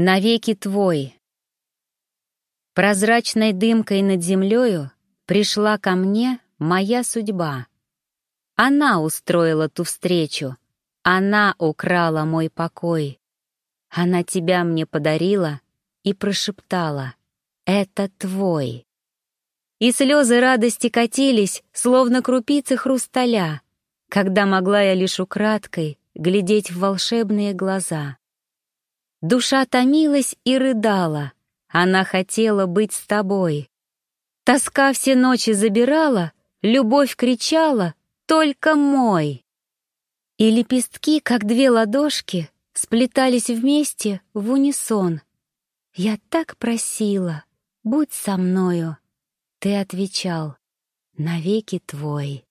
Навеки твой. Прозрачной дымкой над землею пришла ко мне моя судьба. Она устроила ту встречу, она украла мой покой. Она тебя мне подарила и прошептала «Это твой». И слезы радости катились, словно крупицы хрусталя, когда могла я лишь украдкой глядеть в волшебные глаза. Душа томилась и рыдала, она хотела быть с тобой. Тоска все ночи забирала, любовь кричала «Только мой!» И лепестки, как две ладошки, сплетались вместе в унисон. Я так просила, будь со мною. Ты отвечал, навеки твой.